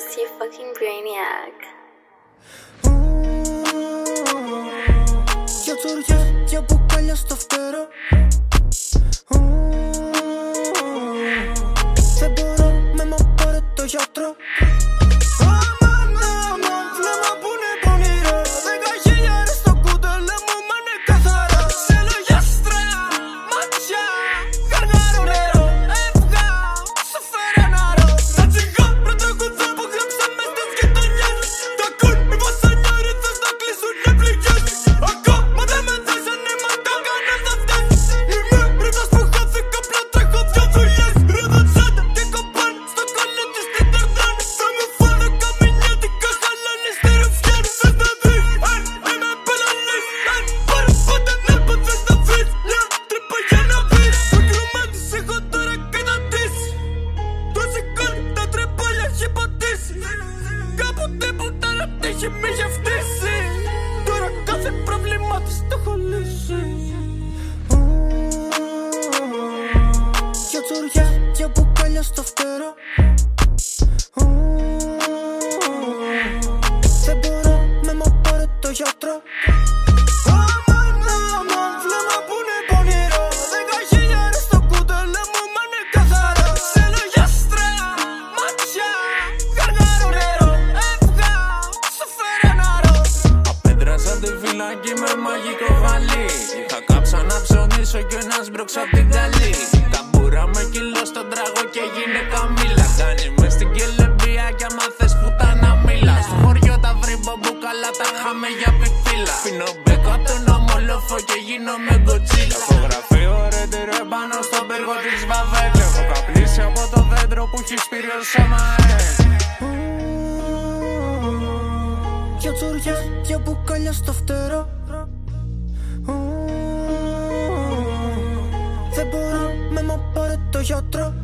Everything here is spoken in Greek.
see fucking brainiac. Πατήσει Κάποτε πουτάρα τύχη μη είχε φτύσει. Τώρα κάθε πρόβλημά της το έχω λύσει. Για τσουριές, για μπουκάλια στο φτερό φυλακή με μαγικό γαλί Είχα κάψα να ψωνίσω κι ένα μπροξ απ' την καλή. Καμπούρα με κιλό στον τράγο και γίνε καμίλα Κάνει με στην κελεμπία κι άμα θες να μίλα Στο χωριό τα βρήμπο μπουκαλά τα χάμε για πιφίλα Πίνω μπέκο απ' τον ομόλοφο και γίνομαι γκοτσίλα Έχω γραφείο ρέντερο επάνω στον πύργο της Βαβέλ Έχω καπνίσει από το δέντρο που έχει σπείρει ο Για τσουριές, για μπουκάλια στο φτερό. Δεν μπορώ με μα πάρε το γιατρό